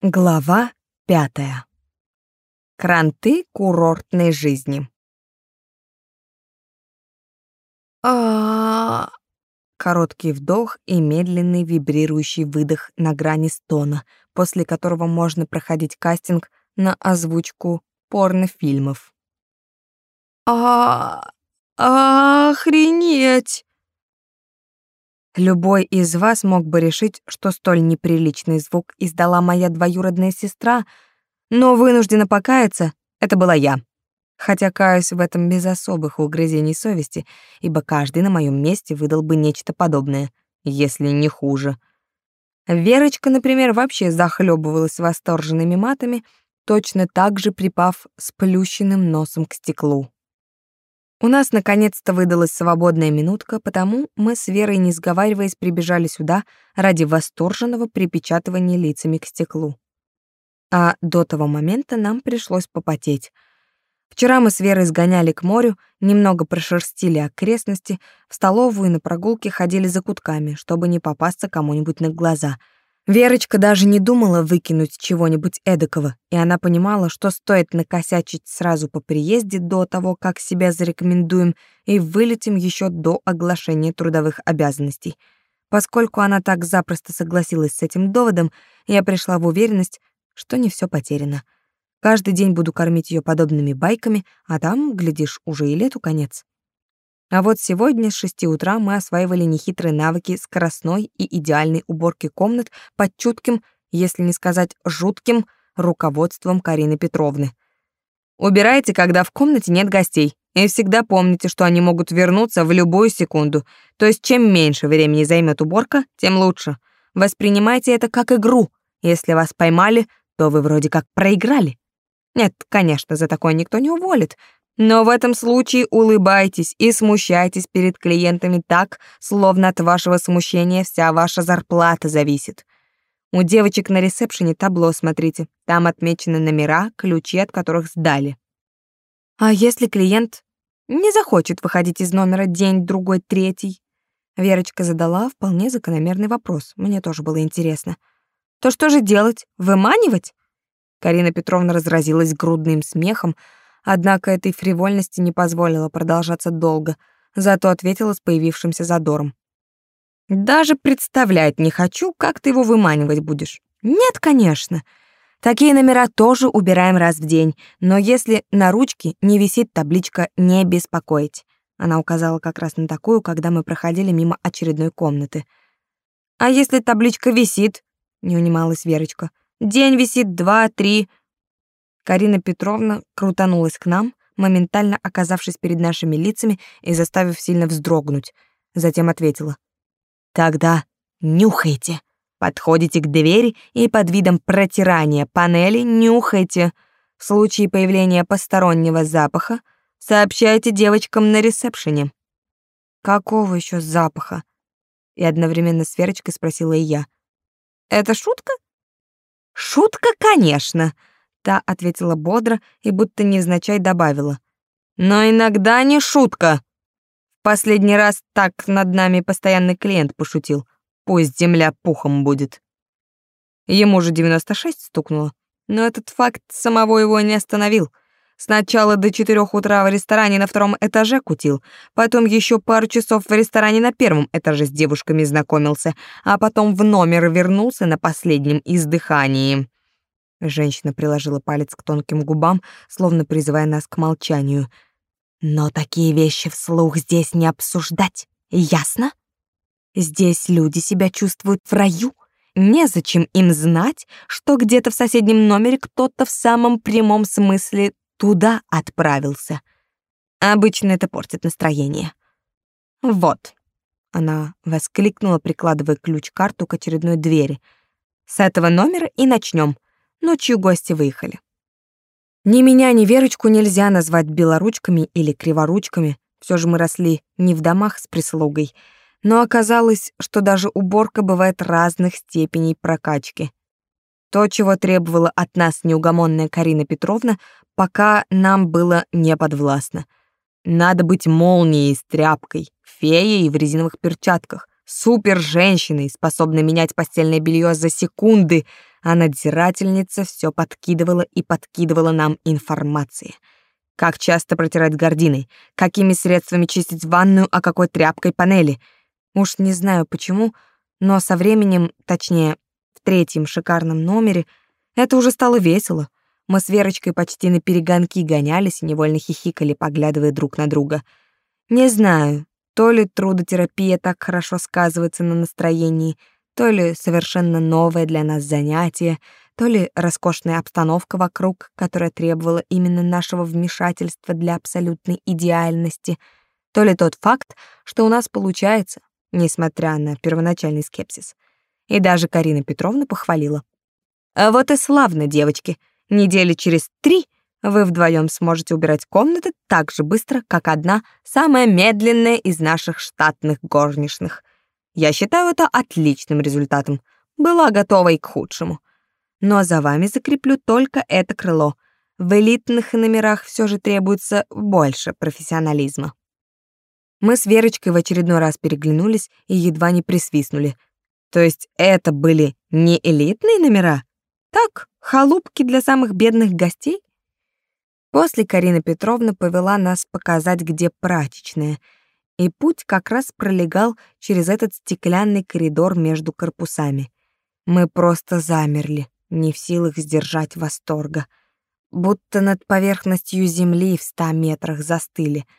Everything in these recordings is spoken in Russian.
Глава пятая. Кранты курортной жизни. А, короткий вдох и медленный вибрирующий выдох на грани стона, после которого можно проходить кастинг на озвучку порнофильмов. А, охренеть! Любой из вас мог бы решить, что столь неприличный звук издала моя двоюродная сестра, но вынуждена покаяться, это была я. Хотя каюсь в этом без особых угрызений совести, ибо каждый на моем месте выдал бы нечто подобное, если не хуже. Верочка, например, вообще захлебывалась восторженными матами, точно так же припав с плющенным носом к стеклу. У нас наконец-то выдалась свободная минутка, потому мы с Верой, не сговариваясь, прибежали сюда ради восторженного припечатывания лицами к стеклу. А до того момента нам пришлось попотеть. Вчера мы с Верой сгоняли к морю, немного прошерстили окрестности, в столовую и на прогулке ходили за кутками, чтобы не попасться кому-нибудь на глаза — Верочка даже не думала выкинуть чего-нибудь эдакого, и она понимала, что стоит накосячить сразу по приезде до того, как себя зарекомендуем, и вылетим еще до оглашения трудовых обязанностей. Поскольку она так запросто согласилась с этим доводом, я пришла в уверенность, что не все потеряно. Каждый день буду кормить ее подобными байками, а там, глядишь, уже и лету конец. А вот сегодня с шести утра мы осваивали нехитрые навыки скоростной и идеальной уборки комнат под чутким, если не сказать жутким, руководством Карины Петровны. Убирайте, когда в комнате нет гостей, и всегда помните, что они могут вернуться в любую секунду. То есть чем меньше времени займет уборка, тем лучше. Воспринимайте это как игру. Если вас поймали, то вы вроде как проиграли. Нет, конечно, за такое никто не уволит, но в этом случае улыбайтесь и смущайтесь перед клиентами так, словно от вашего смущения вся ваша зарплата зависит. У девочек на ресепшене табло, смотрите. Там отмечены номера, ключи от которых сдали. А если клиент не захочет выходить из номера день, другой, третий? Верочка задала вполне закономерный вопрос. Мне тоже было интересно. То что же делать? Выманивать? Карина Петровна разразилась грудным смехом, Однако этой фривольности не позволила продолжаться долго, зато ответила с появившимся задором. «Даже представлять не хочу, как ты его выманивать будешь». «Нет, конечно. Такие номера тоже убираем раз в день, но если на ручке не висит табличка «Не беспокоить», она указала как раз на такую, когда мы проходили мимо очередной комнаты. «А если табличка висит?» — не унималась Верочка. «День висит, два, три, Карина Петровна крутанулась к нам, моментально оказавшись перед нашими лицами и заставив сильно вздрогнуть. Затем ответила. «Тогда нюхайте. Подходите к двери и под видом протирания панели нюхайте. В случае появления постороннего запаха сообщайте девочкам на ресепшене». «Какого еще запаха?» И одновременно с Верочкой спросила и я. «Это шутка?» «Шутка, конечно!» Та ответила бодро и будто невзначай добавила. «Но иногда не шутка. В последний раз так над нами постоянный клиент пошутил. Пусть земля пухом будет». Ему же 96 стукнуло, но этот факт самого его не остановил. Сначала до четырех утра в ресторане на втором этаже кутил, потом еще пару часов в ресторане на первом этаже с девушками знакомился, а потом в номер вернулся на последнем издыхании. Женщина приложила палец к тонким губам, словно призывая нас к молчанию. Но такие вещи вслух здесь не обсуждать, ясно? Здесь люди себя чувствуют в раю. Незачем им знать, что где-то в соседнем номере кто-то в самом прямом смысле туда отправился. Обычно это портит настроение. Вот. Она воскликнула, прикладывая ключ-карту к очередной двери. С этого номера и начнем. Ночью гости выехали. Ни меня, ни Верочку нельзя назвать белоручками или криворучками. Все же мы росли не в домах с прислугой. Но оказалось, что даже уборка бывает разных степеней прокачки. То, чего требовала от нас неугомонная Карина Петровна, пока нам было не подвластно. Надо быть молнией с тряпкой, феей в резиновых перчатках, супер-женщиной, способной менять постельное белье за секунды — а надзирательница все подкидывала и подкидывала нам информации. Как часто протирать гардиной, какими средствами чистить ванную, а какой тряпкой панели. Уж не знаю почему, но со временем, точнее, в третьем шикарном номере, это уже стало весело. Мы с Верочкой почти на перегонки гонялись и невольно хихикали, поглядывая друг на друга. Не знаю, то ли трудотерапия так хорошо сказывается на настроении, то ли совершенно новое для нас занятие, то ли роскошная обстановка вокруг, которая требовала именно нашего вмешательства для абсолютной идеальности, то ли тот факт, что у нас получается, несмотря на первоначальный скепсис. И даже Карина Петровна похвалила. А вот и славно, девочки. Недели через три вы вдвоем сможете убирать комнаты так же быстро, как одна самая медленная из наших штатных горничных. Я считаю это отличным результатом. Была готова и к худшему. Но за вами закреплю только это крыло. В элитных номерах все же требуется больше профессионализма. Мы с Верочкой в очередной раз переглянулись и едва не присвистнули. То есть это были не элитные номера? Так, халупки для самых бедных гостей? После Карина Петровна повела нас показать, где прачечная, и путь как раз пролегал через этот стеклянный коридор между корпусами. Мы просто замерли, не в силах сдержать восторга. Будто над поверхностью земли в ста метрах застыли —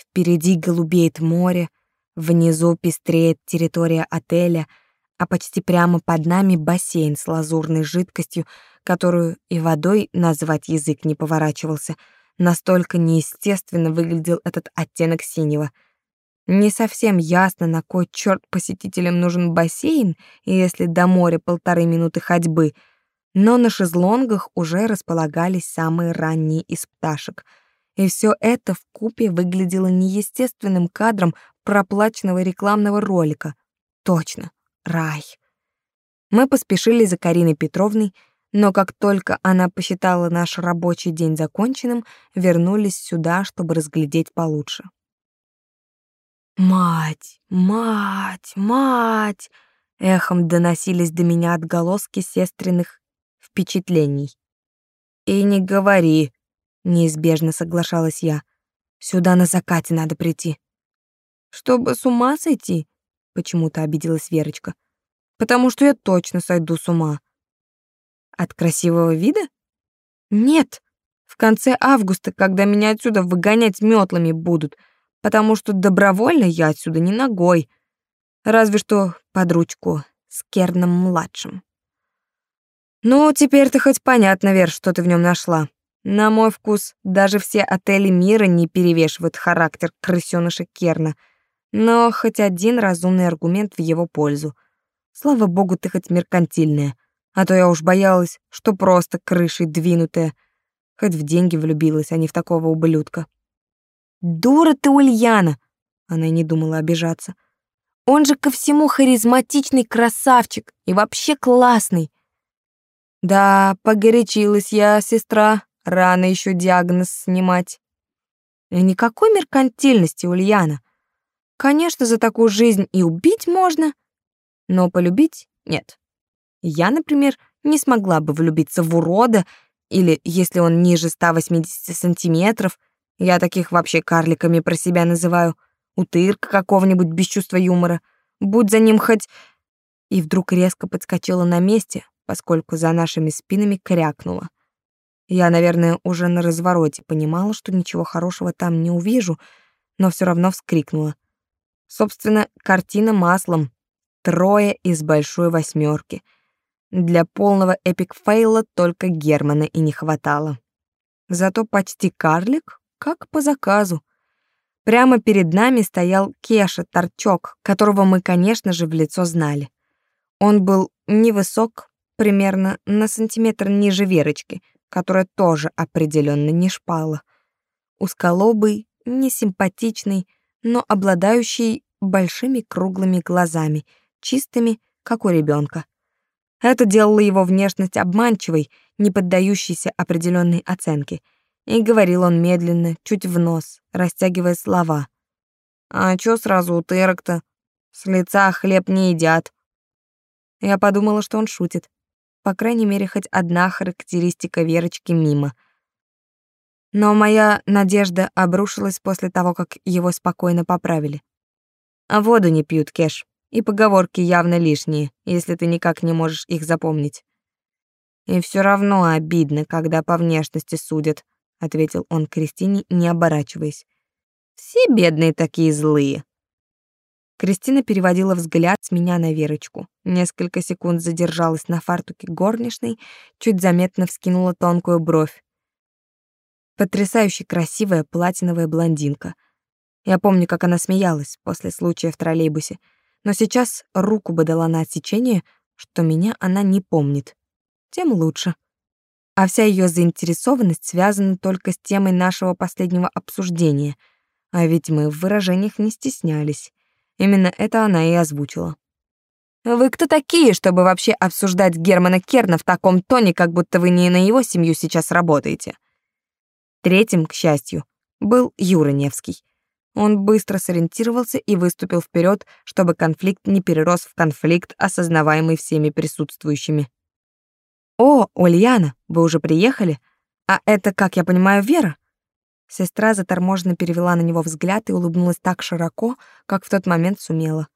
Впереди голубеет море, внизу пестреет территория отеля, а почти прямо под нами бассейн с лазурной жидкостью, которую и водой назвать язык не поворачивался. Настолько неестественно выглядел этот оттенок синего. Не совсем ясно, на кой черт посетителям нужен бассейн, если до моря полторы минуты ходьбы, но на шезлонгах уже располагались самые ранние из пташек — и все это в купе выглядело неестественным кадром проплаченного рекламного ролика. Точно, рай. Мы поспешили за Кариной Петровной, но как только она посчитала наш рабочий день законченным, вернулись сюда, чтобы разглядеть получше. «Мать! Мать! Мать!» Эхом доносились до меня отголоски сестренных впечатлений. «И не говори», Неизбежно соглашалась я. Сюда на закате надо прийти. Чтобы с ума сойти? Почему-то обиделась Верочка. Потому что я точно сойду с ума. От красивого вида? Нет. В конце августа, когда меня отсюда выгонять метлами будут, потому что добровольно я отсюда не ногой. Разве что под ручку с Керном-младшим. Ну, теперь-то хоть понятно, Вер, что ты в нем нашла. На мой вкус, даже все отели мира не перевешивают характер крысёныша Керна, но хоть один разумный аргумент в его пользу. Слава богу, ты хоть меркантильная, а то я уж боялась, что просто крышей двинутая. Хоть в деньги влюбилась, а не в такого ублюдка. «Дура ты, Ульяна!» Она не думала обижаться. «Он же ко всему харизматичный красавчик и вообще классный!» «Да, погорячилась я, сестра», Рано еще диагноз снимать. И никакой меркантильности, Ульяна. Конечно, за такую жизнь и убить можно, но полюбить нет. Я, например, не смогла бы влюбиться в урода, или если он ниже 180 сантиметров, я таких вообще карликами про себя называю, утырка какого-нибудь без чувства юмора, будь за ним хоть... И вдруг резко подскочила на месте, поскольку за нашими спинами крякнула. Я, наверное, уже на развороте понимала, что ничего хорошего там не увижу, но все равно вскрикнула. Собственно, картина маслом. Трое из большой восьмерки. Для полного эпик-фейла только Германа и не хватало. Зато почти карлик, как по заказу. Прямо перед нами стоял Кеша, торчок, которого мы, конечно же, в лицо знали. Он был невысок, примерно на сантиметр ниже Верочки, которая тоже определенно не шпала. Узколобый, несимпатичный, но обладающий большими круглыми глазами, чистыми, как у ребенка. Это делало его внешность обманчивой, не поддающейся определенной оценке. И говорил он медленно, чуть в нос, растягивая слова. «А чё сразу утырок-то? С лица хлеб не едят». Я подумала, что он шутит. по крайней мере, хоть одна характеристика Верочки мимо. Но моя надежда обрушилась после того, как его спокойно поправили. А воду не пьют, Кэш, и поговорки явно лишние, если ты никак не можешь их запомнить. И все равно обидно, когда по внешности судят, ответил он Кристине, не оборачиваясь. Все бедные такие злые. Кристина переводила взгляд с меня на Верочку. Несколько секунд задержалась на фартуке горничной, чуть заметно вскинула тонкую бровь. Потрясающе красивая платиновая блондинка. Я помню, как она смеялась после случая в троллейбусе, но сейчас руку бы дала на отсечение, что меня она не помнит. Тем лучше. А вся ее заинтересованность связана только с темой нашего последнего обсуждения. А ведь мы в выражениях не стеснялись. Именно это она и озвучила. «Вы кто такие, чтобы вообще обсуждать Германа Керна в таком тоне, как будто вы не на его семью сейчас работаете?» Третьим, к счастью, был Юра Невский. Он быстро сориентировался и выступил вперед, чтобы конфликт не перерос в конфликт, осознаваемый всеми присутствующими. «О, Ульяна, вы уже приехали? А это, как я понимаю, Вера?» Сестра заторможенно перевела на него взгляд и улыбнулась так широко, как в тот момент сумела.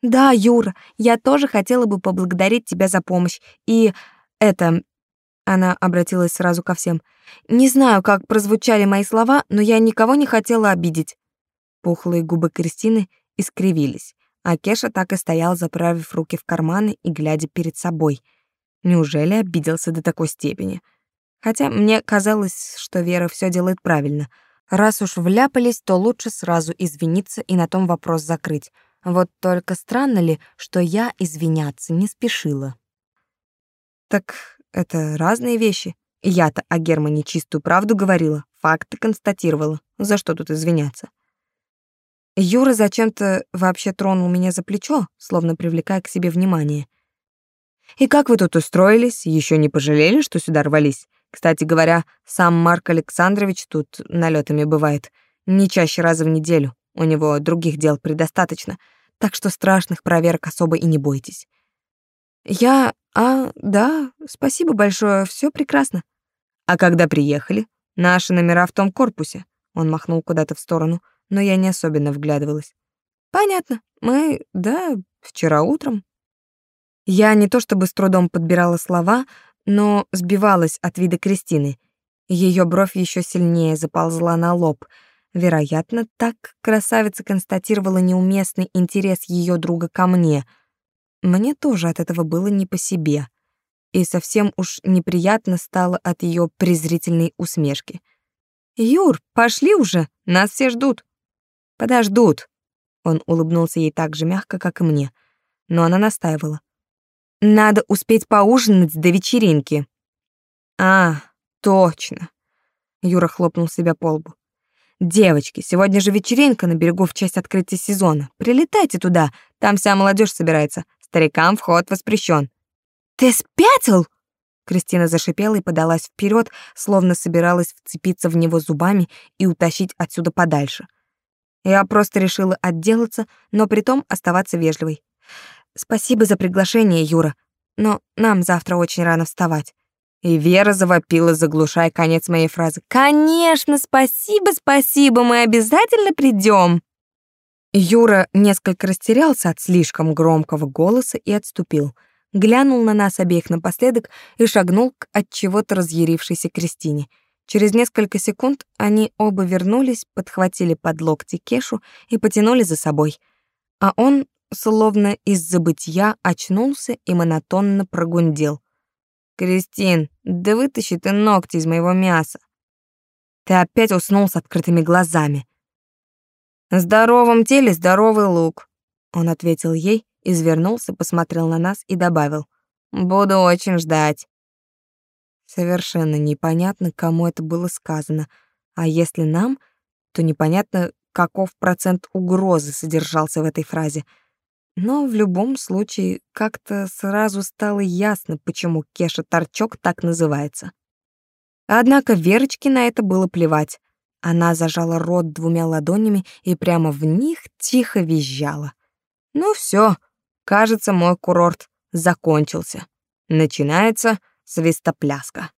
«Да, Юра, я тоже хотела бы поблагодарить тебя за помощь. И это...» Она обратилась сразу ко всем. «Не знаю, как прозвучали мои слова, но я никого не хотела обидеть». Пухлые губы Кристины искривились, а Кеша так и стоял, заправив руки в карманы и глядя перед собой. Неужели обиделся до такой степени? Хотя мне казалось, что Вера все делает правильно. Раз уж вляпались, то лучше сразу извиниться и на том вопрос закрыть. Вот только странно ли, что я извиняться не спешила. Так это разные вещи. Я-то о Германе чистую правду говорила, факты констатировала. За что тут извиняться? Юра зачем-то вообще тронул меня за плечо, словно привлекая к себе внимание. «И как вы тут устроились? Еще не пожалели, что сюда рвались? Кстати говоря, сам Марк Александрович тут налетами бывает. Не чаще раза в неделю. У него других дел предостаточно. Так что страшных проверок особо и не бойтесь. Я... А, да, спасибо большое, все прекрасно. А когда приехали? Наши номера в том корпусе. Он махнул куда-то в сторону, но я не особенно вглядывалась. Понятно. Мы, да, вчера утром. Я не то чтобы с трудом подбирала слова, но сбивалась от вида Кристины. Ее бровь еще сильнее заползла на лоб. Вероятно, так красавица констатировала неуместный интерес ее друга ко мне. Мне тоже от этого было не по себе. И совсем уж неприятно стало от ее презрительной усмешки. «Юр, пошли уже, нас все ждут». «Подождут». Он улыбнулся ей так же мягко, как и мне. Но она настаивала. Надо успеть поужинать до вечеринки. А, точно. Юра хлопнул себя по лбу. Девочки, сегодня же вечеринка на берегу в честь открытия сезона. Прилетайте туда, там вся молодежь собирается. Старикам вход воспрещен. Ты спятил? Кристина зашипела и подалась вперед, словно собиралась вцепиться в него зубами и утащить отсюда подальше. Я просто решила отделаться, но притом оставаться вежливой. Спасибо за приглашение, Юра, но нам завтра очень рано вставать. И Вера завопила, заглушая конец моей фразы. «Конечно, спасибо, спасибо, мы обязательно придем!» Юра несколько растерялся от слишком громкого голоса и отступил. Глянул на нас обеих напоследок и шагнул к от чего-то разъярившейся Кристине. Через несколько секунд они оба вернулись, подхватили под локти Кешу и потянули за собой. А он словно из забытья очнулся и монотонно прогундел. «Кристин, да вытащи ты ногти из моего мяса!» Ты опять уснул с открытыми глазами. «В здоровом теле здоровый лук», — он ответил ей, извернулся, посмотрел на нас и добавил. «Буду очень ждать». Совершенно непонятно, кому это было сказано, а если нам, то непонятно, каков процент угрозы содержался в этой фразе — но в любом случае как-то сразу стало ясно, почему Кеша Торчок так называется. Однако Верочке на это было плевать. Она зажала рот двумя ладонями и прямо в них тихо визжала. Ну все, кажется, мой курорт закончился. Начинается свистопляска.